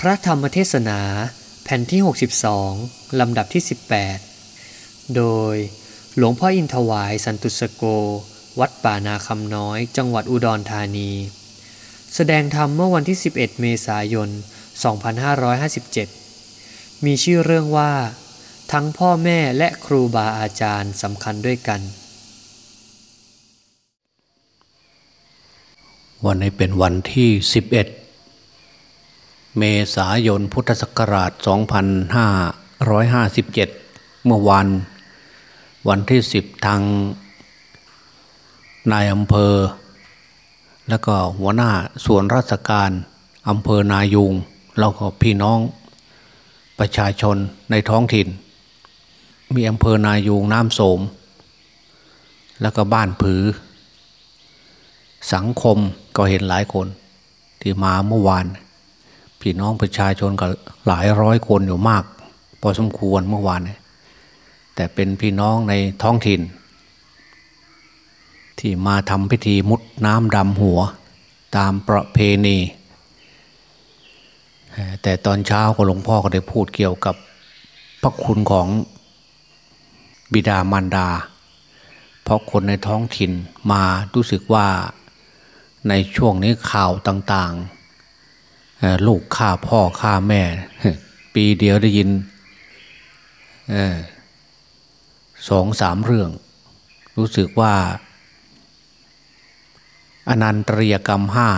พระธรรมเทศนาแผ่นที่ 62 ลำดับที่ 18 โดยหลวงพ่ออินทวายสันตุสโก วัดป่านาคำน้อย จังหวัดอุดรธานี แสดงธรรมเมื่อวันที่ 11 เมษายน 2557 มีชื่อเรื่องว่า ทั้งพ่อแม่และครูบาอาจารย์สำคัญด้วยกัน วันนี้เป็นวันที่ 11 เมษายนพุทธศักราช 2557 เมื่อวันวันที่ 10 ทางนายอำเภอ แล้วก็หัวหน้าส่วนราชการอำเภอนายุงแล้วก็พี่น้องประชาชนในท้องถิ่น มีอำเภอนายูงน้ำโสม แล้วก็บ้านผือ สังคมก็เห็นหลายคนที่มาเมื่อวาน พี่น้องประชาชนก็หลายร้อยคนอยู่มาก พอสมควรเมื่อวานแต่เป็นพี่น้องในท้องถิ่น ที่มาทำพิธีมุดน้ำดำหัว ตามประเพณี แต่ตอนเช้าก็หลวงพ่อก็ได้พูดเกี่ยวกับพระคุณของบิดามารดา เพราะคนในท้องถิ่นมารู้สึกว่าในช่วงนี้ข่าวต่างๆ ลูกฆ่าพ่อฆ่าแม่ ปีเดียวได้ยินสองสามเรื่อง รู้สึกว่า อนันตริยกรรมห้า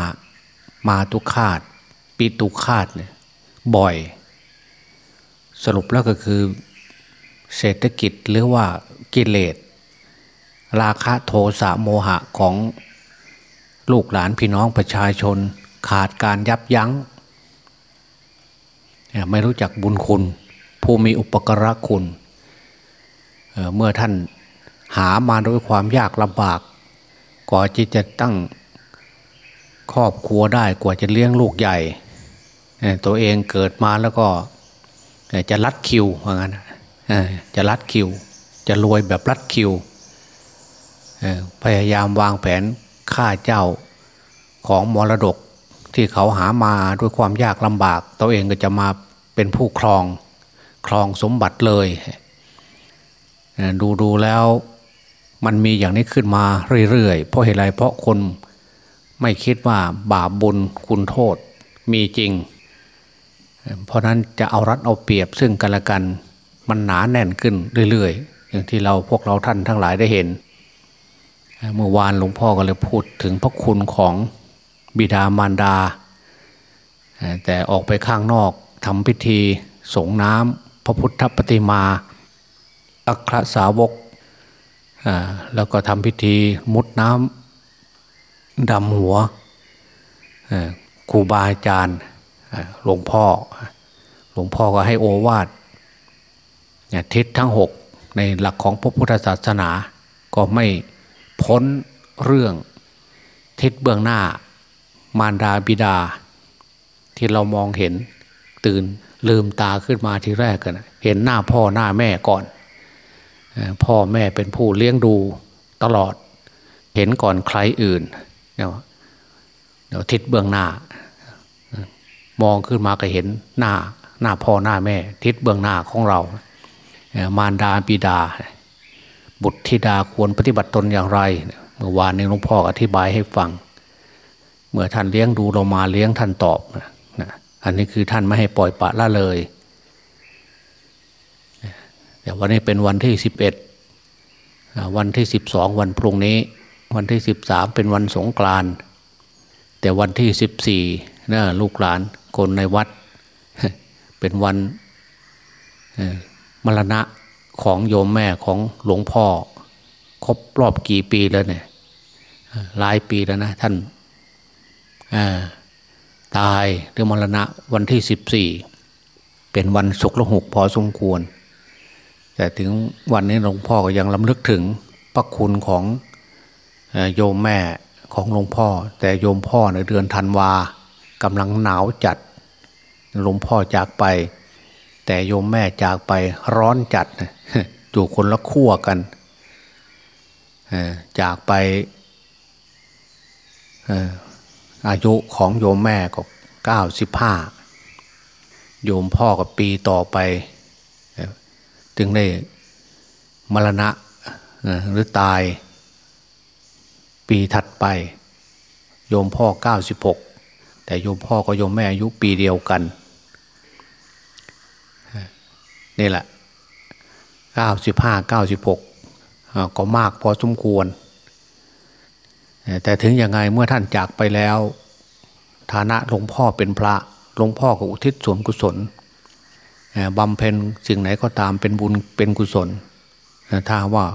มาตุคาตปีตุคาตเนี่ยบ่อย สรุปแล้วก็คือ เศรษฐกิจหรือว่ากิเลสราคะโทสะโมหะของลูกหลานพี่น้องประชาชน ขาดการยับยัง้งไม่รู้จักบุญคุณ ผู้มีอุปกรคุณเเมื่อท่านหามาด้วยความยากลำบากกว่าที่จะตั้งครอบครัวได้กว่าจะเลี้ยงลูกใหญ่ ตัวเองเกิดมาแล้วก็จะรัดคิวว่างั้นจะรัดคิว จะรวยแบบรัดคิวพยายามวางแผนฆ่าเจ้าของมรดก ที่เขาหามาด้วยความยากลำบาก ตัวเองก็จะมาเป็นผู้ครองครองสมบัติเลย ดูดูแล้วมันมีอย่างนี้ขึ้นมาเรื่อยๆ เพราะเหตุไรเพราะคนไม่คิดว่าบาปบุญคุณโทษมีจริง เพราะนั้นจะเอารัดเอาเปรียบซึ่งกันและกันมันหนาแน่นขึ้นเรื่อยๆ อย่างที่เราพวกเราท่านทั้งหลายได้เห็น เมื่อวานหลวงพ่อก็เลยพูดถึงพระคุณของ บิดามารดา แต่ออกไปข้างนอกทำพิธีสงน้ำพระพุทธปฏิมาอัครสาวก แล้วก็ทำพิธีมุดน้ำดำหัวครูบาอาจารย์หลวงพ่อ หลวงพ่อก็ให้โอวาททิศทั้งหกในหลักของพระพุทธศาสนา ก็ไม่พ้นเรื่องทิศเบื้องหน้า มารดาบิดา ที่เรามองเห็นตื่นลืมตาขึ้นมาทีแรกกันเห็นหน้าพ่อหน้าแม่ก่อน พ่อแม่เป็นผู้เลี้ยงดูตลอด เห็นก่อนใครอื่นเดี๋ยวทิศเบื้องหน้า มองขึ้นมาก็เห็นหน้าหน้าพ่อหน้าแม่ ทิศเบื้องหน้าของเรา มารดาบิดา บุตรธิดาควรปฏิบัติตนอย่างไร เมื่อวานนี้หลวงพ่ออธิบายให้ฟัง เมื่อท่านเลี้ยงดูเรามาเลี้ยงท่านตอบนะอันนี้คือท่านไม่ให้ปล่อยปะละเลยแต่วันนี้เป็นวันที่สิบเอ็ดวันที่สิบสองวันพรุ่งนี้ วันที่สิบสามเป็นวันสงกรานต์แต่วันที่สิบสี่นะลูกหลานคนในวัด เป็นวันมรณะของโยมแม่ของหลวงพ่อ ครบรอบกี่ปีแล้วเนี่ยหลายปีแล้วนะท่าน ตายหรือมรณะวันที่สิบสี่เป็นวันศุกร์ละหกพอสมควร แต่ถึงวันนี้หลวงพ่อก็ยังลำลึกถึงพระคุณของโยมแม่ของหลวงพ่อ แต่โยมพ่อในเดือนธันวากำลังหนาวจัดหลวงพ่อจากไป แต่โยมแม่จากไปร้อนจัดอยู่คนละขั้วกันจากไป อายุของโยมแม่ก็เก้าสิบห้าโยมพ่อกับปีต่อไปจึงได้มรณะหรือตาย ปีถัดไป โยมพ่อเก้าสิบหกแต่โยมพ่อกับโยมแม่อายุปีเดียวกันนี่แหละเก้าสิบห้าเก้าสิบหกก็มากพอสมควร แต่ถึงยังไงเมื่อท่านจากไปแล้ว ฐานะหลวงพ่อเป็นพระหลวงพ่อก็อุทิศส่วนกุศลบำเพ็ญสิ่งไหนก็ตามเป็นบุญเป็นกุศล ถ้าว่า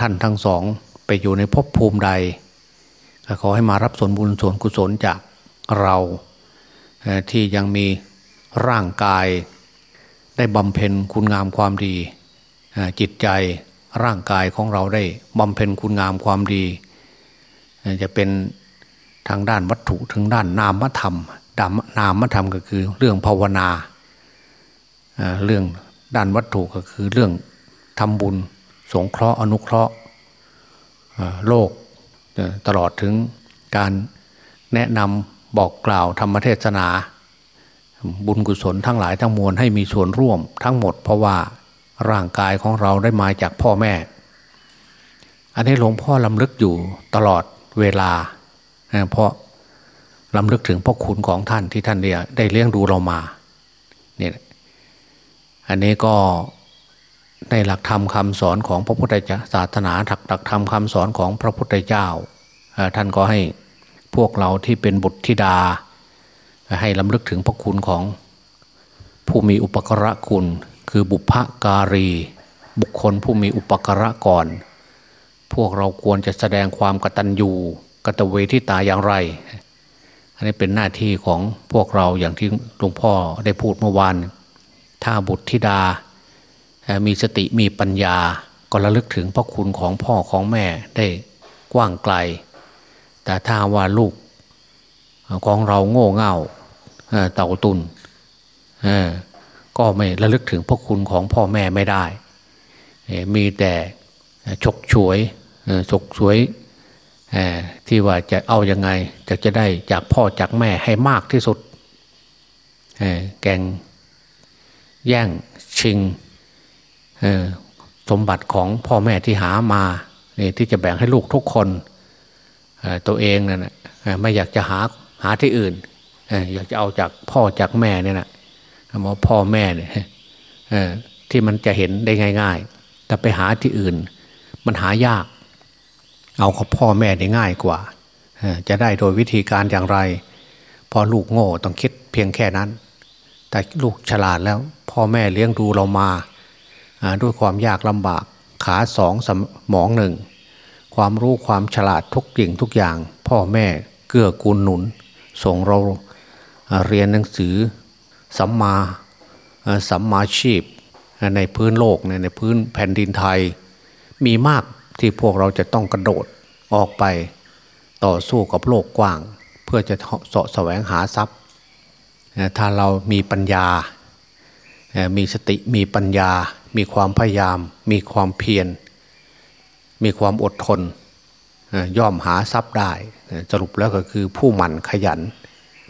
ท่านทั้งสองไปอยู่ในภพภูมิใดขอให้มารับส่วนบุญส่วนกุศลจากเราที่ยังมีร่างกายได้บำเพ็ญคุณงามความดี จิตใจร่างกายของเราได้บำเพ็ญคุณงามความดี จะเป็นทางด้านวัตถุทางด้านนามธรรมนามธรรมก็คือเรื่องภาวนาเรื่องด้านวัตถุก็คือเรื่องทำบุญ สงเคราะห์อนุเคราะห์โลกตลอดถึงการแนะนำบอกกล่าวธรรมเทศนา บุญกุศลทั้งหลายทั้งมวลให้มีส่วนร่วมทั้งหมด เพราะว่าร่างกายของเราได้มาจากพ่อแม่ อันนี้หลวงพ่อลำลึกอยู่ตลอด เวลา เพราะลำลึกถึงพ่อคุณของท่านที่ท่านเนี่ยได้เลี้ยงดูเรามาเนี่ยอันนี้ก็ในหลักธรรมคำสอนของพระพุทธเจ้าศาสนาถักหลักธรรมคำสอนของพระพุทธเจ้า ท่านก็ให้พวกเราที่เป็นบุตรธิดา ให้ลำลึกถึงพระคุณของผู้มีอุปกระคุณ คือบุพการี บุคคลผู้มีอุปกระก่อน พวกเราควรจะแสดงความกตัญญูกตเวทิตาอย่างไร อันนี้เป็นหน้าที่ของพวกเราอย่างที่หลวงพ่อได้พูดเมื่อวานถ้าบุตรธิดา มีสติมีปัญญาก็ระลึกถึงพระคุณของพ่อของแม่ได้กว้างไกล แต่ถ้าว่าลูกของเราโง่เง่าเต่าตุนก็ไม่ระลึกถึงพระคุณของพ่อแม่ไม่ได้ มีแต่ฉกฉวย ฉกฉวยที่ว่าจะเอาอยัางไงจะจะได้จากพ่อจากแม่ให้มากที่สุดแกงแย่งชิงสมบัติของพ่อแม่ที่หามาที่จะแบ่งให้ลูกทุกคนตัวเองนั่นไม่อยากจะหาหาที่อื่นอยากจะเอาจากพ่อจากแม่เนี่ยนะมอพ่อแม่เนี่ยที่มันจะเห็นได้ง่าย ๆ แต่ไปหาที่อื่น มันหายาก เอาของพ่อแม่ได้ง่ายกว่า จะได้โดยวิธีการอย่างไร พอลูกโง่ต้องคิดเพียงแค่นั้น แต่ลูกฉลาดแล้วพ่อแม่เลี้ยงดูเรามาด้วยความยากลำบากขาสองสมองหนึ่ง ความรู้ความฉลาดทุกสิ่งทุกอย่าง พ่อแม่เกื้อกูลหนุน ส่งเราเรียนหนังสือสัมมาสัมมาชีพในพื้นโลกในพื้นแผ่นดินไทยมีมาก ที่พวกเราจะต้องกระโดดออกไปต่อสู้กับโลกกว้าง เพื่อจะเสาะแสวงหาทรัพย์ ถ้าเรามีปัญญา มีสติมีปัญญา มีความพยายาม มีความเพียร มีความอดทน ย่อมหาทรัพย์ได้ สรุปแล้วก็คือผู้หมั่นขยัน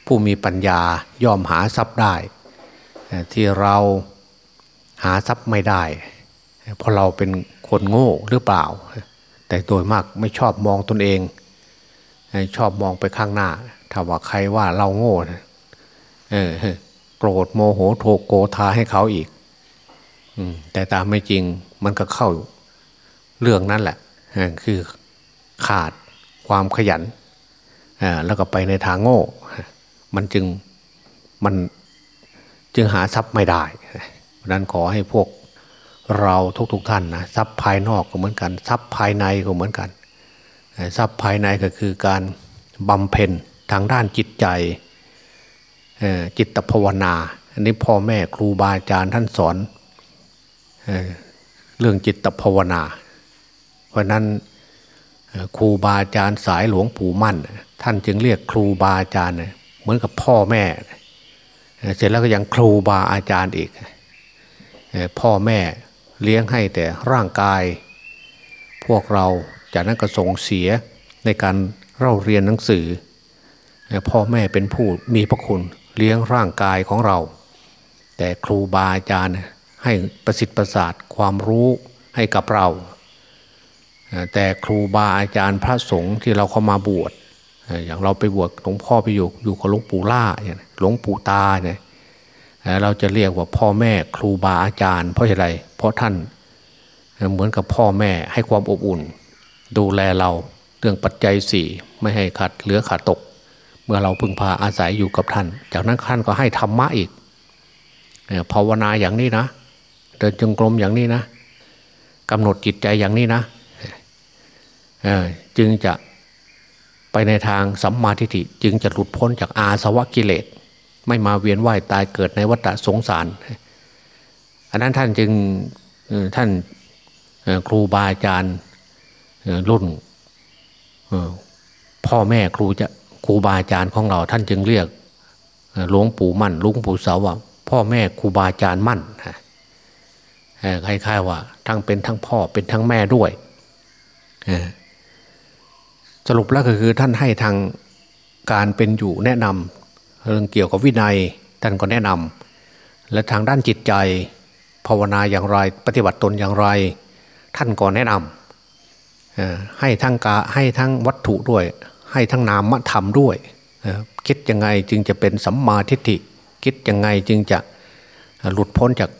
ผู้มีปัญญาย่อมหาทรัพย์ได้ ที่เราหาทรัพย์ไม่ได้ เพราะเราเป็น คนโง่หรือเปล่า แต่โดยมากไม่ชอบมองตนเอง ชอบมองไปข้างหน้าถ้าว่าใครว่าเราโง่เออโกรธโมโหโทโกธาให้เขาอีกแต่ตามไม่จริงมันก็เข้าเรื่องนั้นแหละคือขาดความขยันแล้วก็ไปในทางโง่ มันจึงมันจึงหาทรัพย์ไม่ได้ เพราะนั้นขอให้พวก เราทุกๆทท่านนะทรัพย์ภายนอกก็เหมือนกันทรัพย์ภายในก็เหมือนกันทรัพย์ภายในก็คือการบำเพ็ญทางด้านจิตใจจิตภาวนา อันนี้พ่อแม่ครูบาอาจารย์ท่านสอนเเรื่องจิตภาวนา เพราะนั้นครูบาอาจารย์สายหลวงปู่มั่น ท่านจึงเรียกครูบาอาจารย์เหมือนกับพ่อแม่ เสร็จแล้วก็ยังครูบาอาจารย์อีกพ่อแม่ เลี้ยงให้แต่ร่างกาย พวกเราจากนั้นก็ส่งเสียในการเล่าเรียนหนังสือ พ่อแม่เป็นผู้มีพระคุณเลี้ยงร่างกายของเรา แต่ครูบาอาจารย์ให้ประสิทธิ์ประสาทความรู้ให้กับเรา แต่ครูบาอาจารย์พระสงฆ์ที่เราเข้ามาบวชอย่างเราไปบวชหลวงพ่อไปอยู่อยู่กับหลวงปู่ล่าหลวงปู่ตาเนี่ย เราจะเรียกว่าพ่อแม่ครูบาอาจารย์ เพราะอะไรเพราะท่านเหมือนกับพ่อแม่ให้ความอบอุ่น ดูแลเราเรื่องปัจจัยสี่ไม่ให้ขาดเหลือขาดตก เมื่อเราพึ่งพาอาศัยอยู่กับท่าน จากนั้นท่านก็ให้ธรรมะอีกภาวนาอย่างนี้นะเดินจงกรมอย่างนี้นะกำหนดจิตใจอย่างนี้นะจึงจะไปในทางสัมมาทิฏฐิจึงจะหลุดพ้นจากอาสวะกิเลส ไม่มาเวียนว่ายตายเกิดในวัฏสงสาร อันนั้นท่านจึงท่านครูบาอาจารย์รุ่นพ่อแม่ครูจะครูบาอาจารย์ของเรา ท่านจึงเรียกหลวงปู่มั่นลวงปู่เสาว่า พ่อแม่ครูบาอาจารย์มั่นคล้ายๆว่า ทั้งเป็นทั้งพ่อเป็นทั้งแม่ด้วยสรุปแล้วก็คือท่านให้ทางการเป็นอยู่แนะนำ เรื่องเกี่ยวกับวินัยท่านก็แนะนำและทางด้านจิตใจ ภาวนาอย่างไร ปฏิบัติตนอย่างไร ท่านก็แนะนำให้ทั้งกาให้ทั้งวัตถุด้วย ให้ทั้งนามธรรมด้วย คิดยังไงจึงจะเป็นสัมมาทิฏฐิคิดยังไงจึงจะหลุดพ้นจาก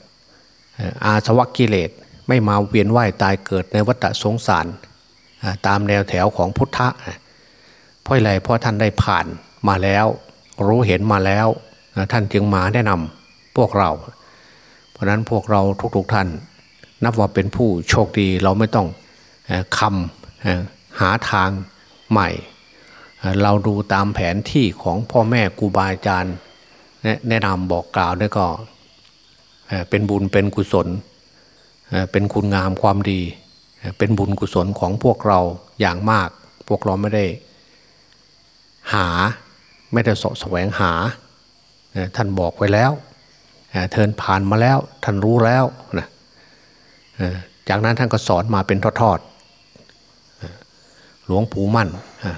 อาสวะกิเลสไม่มาเวียนว่ายตายเกิดในวัฏสงสารตามแนวแถวของพุทธะเพราะอะไรเพราะท่านได้ผ่านมาแล้ว รู้เห็นมาแล้วท่านจึงมาแนะนำพวกเรา เพราะนั้นพวกเราทุกๆท่าน นับว่าเป็นผู้โชคดีเราไม่ต้องคำหาทางใหม่ เราดูตามแผนที่ของพ่อแม่ครูบาอาจารย์แนะนำบอกกล่าวนี่ก็เป็นบุญเป็นกุศล เป็นคุณงามความดี เป็นบุญกุศลของพวกเราอย่างมาก พวกเราไม่ได้หา ไม่ได้สะแสวงหา ท่านบอกไว้แล้วเทินผ่านมาแล้ว ท่านรู้แล้วนะจากนั้นท่านก็สอนมาเป็นทอดๆหลวงปู่มั่น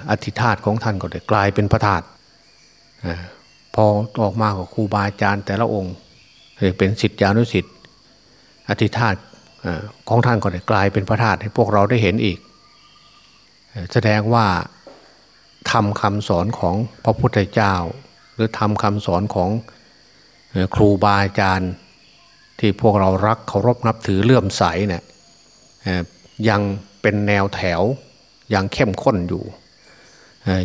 อธิธาตของท่านก็ได้กลายเป็นพระธาตุพอออกมากับครูบาอาจารย์แต่ละองค์เป็นสิทธิอนุสิทธิ์อธิธาตของท่านก็ได้กลายเป็นพระธาตุให้พวกเราได้เห็นอีก แสดงว่า ทำคำสอนของพระพุทธเจ้า หรือทำคำสอนของครูบาอาจารย์ ที่พวกเรารักเคารพนับถือเลื่อมใสเนี่ยยังเป็นแนวแถวยังเข้มข้นอยู่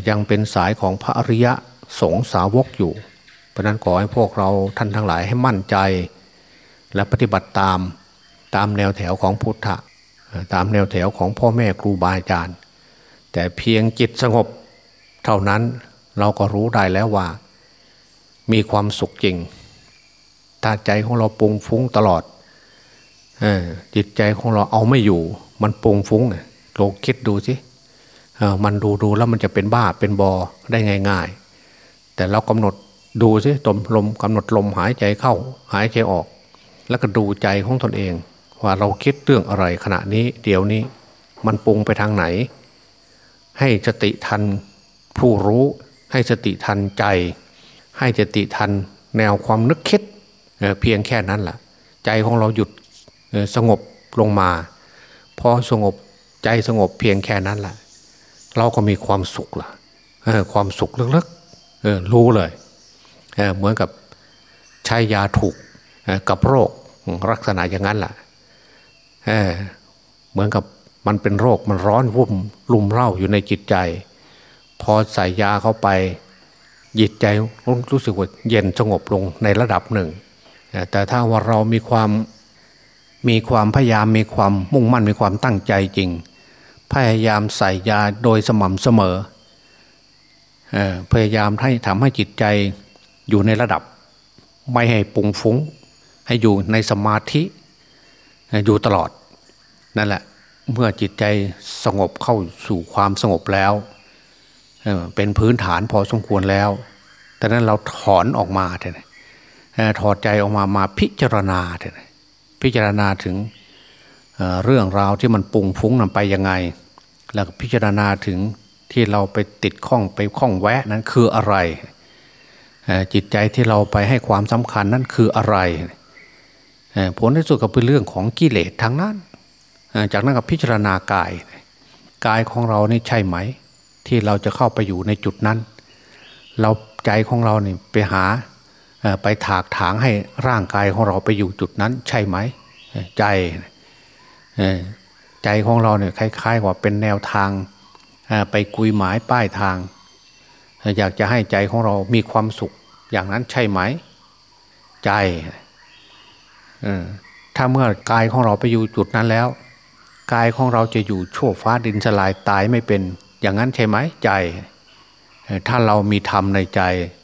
ยังเป็นสายของพระอริยะสงสาวกอยู่ เพราะนั้นขอให้พวกเราท่านทั้งหลายให้มั่นใจ และปฏิบัติตามตามแนวแถวของพุทธะตามแนวแถวของพ่อแม่ครูบาอาจารย์ แต่เพียงจิตสงบ เท่านั้นเราก็รู้ได้แล้วว่า มีความสุขจริง ถ้าใจของเราปุงฟุ้งตลอดจิตใจของเราเอาไม่อยู่ มันปุงฟุ้งโลกคิดดูสิมันดูดูแล้วมันจะเป็นบ้าเป็นบอได้ง่าย ๆ แต่เรากำหนดดูสิตมลมกำหนดลมหายใจเข้า หายใจออก แล้วก็ดูใจของตนเอง ว่าเราคิดเรื่องอะไรขณะนี้ เดี๋ยวนี้ มันปรุงไปทางไหน ให้สติทัน ผู้รู้ให้สติทันใจ ให้สติทันแนวความนึกคิดเเพียงแค่นั้นแหละใจของเราหยุดสงบลงมาพอสงบใจสงบเพียงแค่นั้นแหละเราก็มีความสุขละ่ะความสุขลึกๆรู้เลยเเหมือนกับใช้ยาถูกกับโรคลักษณะอย่างนั้นแหละเหมือนกับมันเป็นโรคมันร้อนวุ่มลุมเร่าอยู่ในจิตใจ พอใส่ยาเข้าไปจิตใจรู้สึกว่าเย็นสงบลงในระดับหนึ่ง แต่ถ้าว่าเรามีความมีความพยายามมีความมุ่งมั่นมีความตั้งใจจริง พยายามใส่ยาโดยสม่ำเสมอพยายามให้ทำให้จิตใจอยู่ในระดับ ไม่ให้ปุงฟุง้ง ให้อยู่ในสมาธิอยู่ตลอดนั่นแหละเมื่อจิตใจสงบเข้าสู่ความสงบแล้ว เป็นพื้นฐานพอสมควรแล้ว แต่นั้นเราถอนออกมาเถอะถอดใจออกมามาพิจารณาเถอะพิจารณาถึงเรื่องราวที่มันปุงฟุ้งนำไปยังไง แล้วพิจารณาถึงที่เราไปติดข้องไปข้องแวะนั้นคืออะไร จิตใจที่เราไปให้ความสำคัญนั่นคืออะไร ผลที่สุดก็เป็นเรื่องของกิเลสทั้งนั้น จากนั้นก็พิจารณากาย กายของเรานี่ใช่ไหม ที่เราจะเข้าไปอยู่ในจุดนั้น เราใจของเราเนี่ยไปหาไปถากถางให้ร่างกายของเราไปอยู่จุดนั้น ใช่ไหมใจใจของเราเนี่ยคล้ายๆว่าเป็นแนวทางไปกุยหมายป้ายทาง อยากจะให้ใจของเรามีความสุข อย่างนั้นใช่ไหม ใจถ้าเมื่อกายของเราไปอยู่จุดนั้นแล้ว กายของเราจะอยู่ชั่วฟ้าดินสลายตายไม่เป็น อย่างนั้นใช่ไหมใจ ถ้าเรามีธรรมในใจ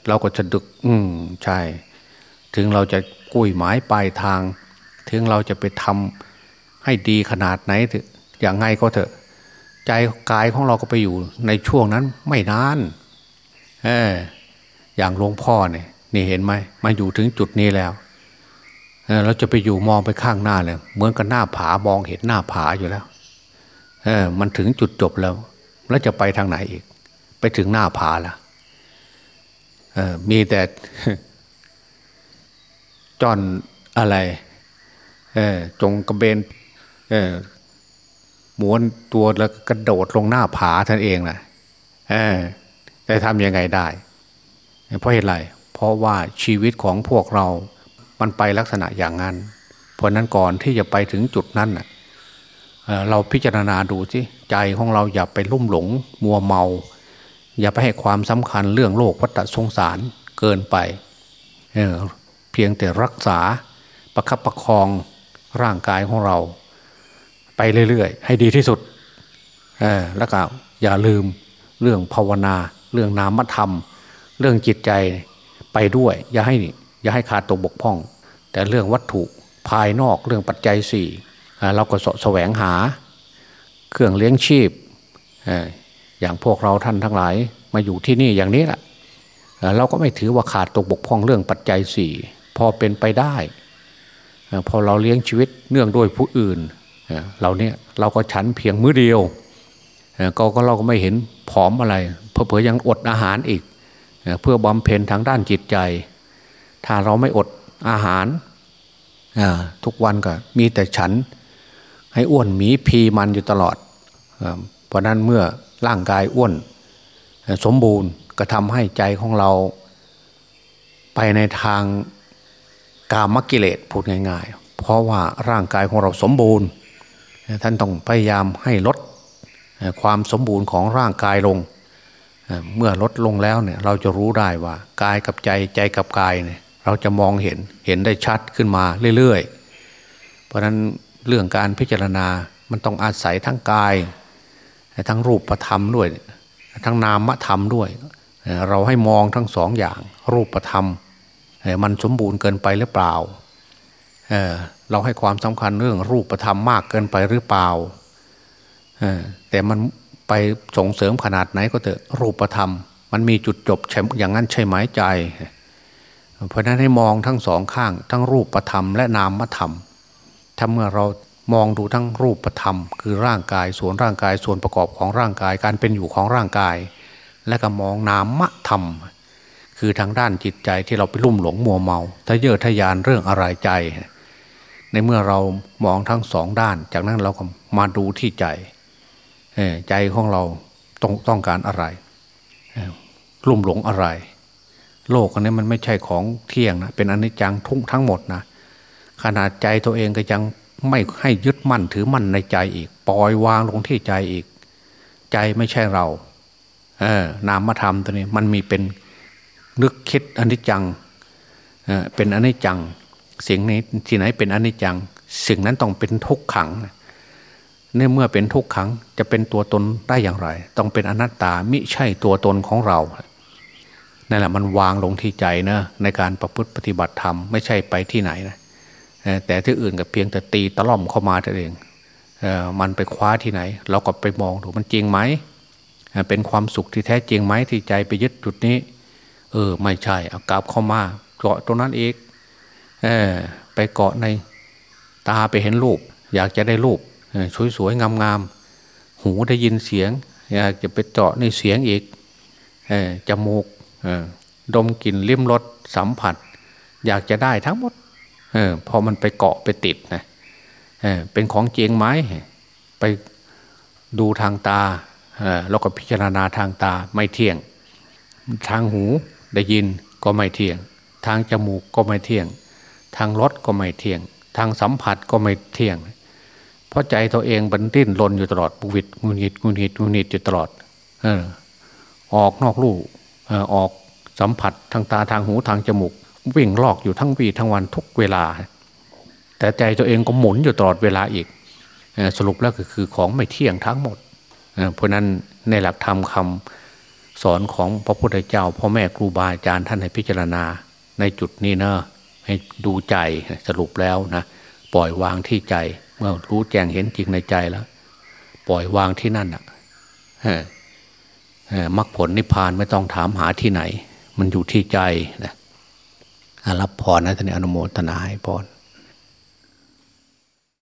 เราก็จะดึก อืมใช่ ถึงเราจะกุ้ยหมายปลายทาง ถึงเราจะไปทำให้ดีขนาดไหนถอย่างไงก็เถอะ ใจกายของเราก็ไปอยู่ในช่วงนั้นไม่นานเอออย่างหลวงพ่อเนี่ยนี่เห็นไหมมาอยู่ถึงจุดนี้แล้วเราจะไปอยู่มองไปข้างหน้าเลยเหมือนกับหน้าผามองเห็นหน้าผาอยู่แล้ว เออ มันถึงจุดจบแล้ว แล้วจะไปทางไหนอีก ไปถึงหน้าผาละมีแต่จอนอะไรจงกระเบนเออม้วนตัวแล้วกระโดดลงหน้าผาท่านเองนะแต่ทำยังไงได้ เพราะเหตุไร เพราะว่าชีวิตของพวกเรา มันไปลักษณะอย่างนั้น เพราะนั้นก่อนที่จะไปถึงจุดนั้นเราพิจารณาดูสิ ใจของเราอย่าไปลุ่มหลง มัวเมา อย่าไปให้ความสำคัญเรื่องโลกวัฏสงสารเกินไปเเพียงแต่รักษาประคับประคองร่างกายของเรา ไปเรื่อยๆ ให้ดีที่สุดแล้วก็อย่าลืมเรื่องภาวนา เรื่องนามธรรม เรื่องจิตใจไปด้วย อย่าให้อย่าให้ขาดตกบกพร่อง แต่เรื่องวัตถุภายนอกเรื่องปัจจัยสี่เราก็สแสวงหา เครื่องเลี้ยงชีพอย่างพวกเราท่านทั้งหลายมาอยู่ที่นี่อย่างนี้แหละเราก็ไม่ถือว่าขาดตกบกพร่องเรื่องปัจจัยสี่พอเป็นไปได้พอเราเลี้ยงชีวิตเนื่องด้วยผู้อื่นเราเนี่ยเราก็ฉันเพียงมื้อเดียวก็ก็เราก็ไม่เห็นผอมอะไรเพอเพอยังอดอาหารอีก เพื่อบำเพ็ญทางด้านจิตใจ ถ้าเราไม่อดอาหารทุกวันก็มีแต่ฉันให้อ้วนหมีพีมันอยู่ตลอด เพราะนั้นเมื่อร่างกายอ้วน สมบูรณ์ก็ทำให้ใจของเรา ไปในทางกามกิเลสพูดง่าย ๆ เพราะว่าร่างกายของเราสมบูรณ์ ท่านต้องพยายามให้ลดความสมบูรณ์ของร่างกายลง เมื่อลดลงแล้วเนี่ยเราจะรู้ได้ว่ากายกับใจใจกับกายเนี่ยเราจะมองเห็นเห็นได้ชัดขึ้นมาเรื่อยๆ เพราะฉะนั้นเรื่องการพิจารณามันต้องอาศัยทั้งกาย ทั้งรูปธรรมด้วย ทั้งนามธรรมด้วย เราให้มองทั้งสองอย่าง รูปธรรมมันสมบูรณ์เกินไปหรือเปล่าเเราให้ความสำคัญเรื่องรูปธรรมมากเกินไปหรือเปล่าแต่มันไปส่งเสริมขนาดไหนก็เถอะรูปธรรม มันมีจุดจบอย่างนั้นใช่ไหมใจ เพราะนั้นให้มองทั้งสองข้าง ทั้งรูปธรรมและนามธรรมถ้าเมื่อเรา มองดูทั้งรูปธรรม คือร่างกายส่วนร่างกายส่วนประกอบของร่างกายการเป็นอยู่ของร่างกาย และก็มองนามธรรม คือทางด้านจิตใจที่เราไปลุ่มหลงมัวเมาถ้าเยอทะยานเรื่องอะไรใจ ในเมื่อเรามองทั้งสองด้าน จากนั้นเราก็มาดูที่ใจใจของเราต้องต้องการอะไรลุ่มหลงอะไร โลกอันนี้มันไม่ใช่ของเที่ยงนะเป็นอนิจจังทุกทั้งหมดนะขนาดใจตัวเองก็ยัง ไม่ให้ยึดมั่นถือมั่นในใจอีก ปล่อยวางลงที่ใจอีก ใจไม่ใช่เรา เออนามธรรมตัวนี้มันมีเป็นนึกคิดอนิจจังเออเป็นอนิจจังสิ่งนี้ที่ไหนเป็นอนิจจัง สิ่งนั้นต้องเป็นทุกขังเนื่อเมื่อเป็นทุกขังจะเป็นตัวตนได้อย่างไร ต้องเป็นอนัตตามิใช่ตัวตนของเรานั่นแหละมันวางลงที่ใจนะในการประพฤติปฏิบัติธรรมไม่ใช่ไปที่ไหนนะ แต่ที่อื่นกับเพียงแต่ตีตะล่อมเข้ามาเท่เองมันไปคว้าที่ไหน เราก็ไปมองดูมันจริงไหมเป็นความสุขที่แท้จริงไหมที่ใจไปยึดจุดนี้ เออ ไม่ใช่เอากลับเข้ามาเกาะตรงนั้นอีกเออไปเกาะในตาไปเห็นรูป อยากจะได้รูปสวยๆงามๆหูได้ยินเสียง อยากจะไปเจาะในเสียงอีกจมูกดมกลิ่นลิ้มรสสัมผัส อยากจะได้ทั้งหมด เออพอมันไปเกาะไปติดนะเออเป็นของเจียงไม้ไปดูทางตาเออแล้วก็พิจารณาทางตาไม่เที่ยง ทางหูได้ยินก็ไม่เที่ยง ทางจมูกก็ไม่เที่ยง ทางรสก็ไม่เที่ยง ทางสัมผัสก็ไม่เที่ยง เพราะใจตัวเองบันดิ้นรนอยู่ตลอดบุวิดงุนิดงุนิดงุนิดอยู่ตลอด เออออกนอกลู่ออกสัมผัสทางตาทางหูทางจมูก วิ่งลอกอยู่ทั้งวีทั้งวันทุกเวลา แต่ใจตัวเองก็หมุนอยู่ตลอดเวลาอีกสรุปแล้วก็คือของไม่เที่ยงทั้งหมด เพราะนั้นในหลักธรรมคำสอนของพระพุทธเจ้าพ่อแม่ครูบาอาจารย์ท่านให้พิจารณาในจุดนี้เนอะให้ดูใจสรุปแล้วนะปล่อยวางที่ใจ เมื่อรู้แจ้งเห็นจริงในใจแล้ว ปล่อยวางที่นั่นอะมรรคผลนิพพานไม่ต้องถามหาที่ไหน มันอยู่ที่ใจนะ รับพรนะท่านอนุโมทนาให้พร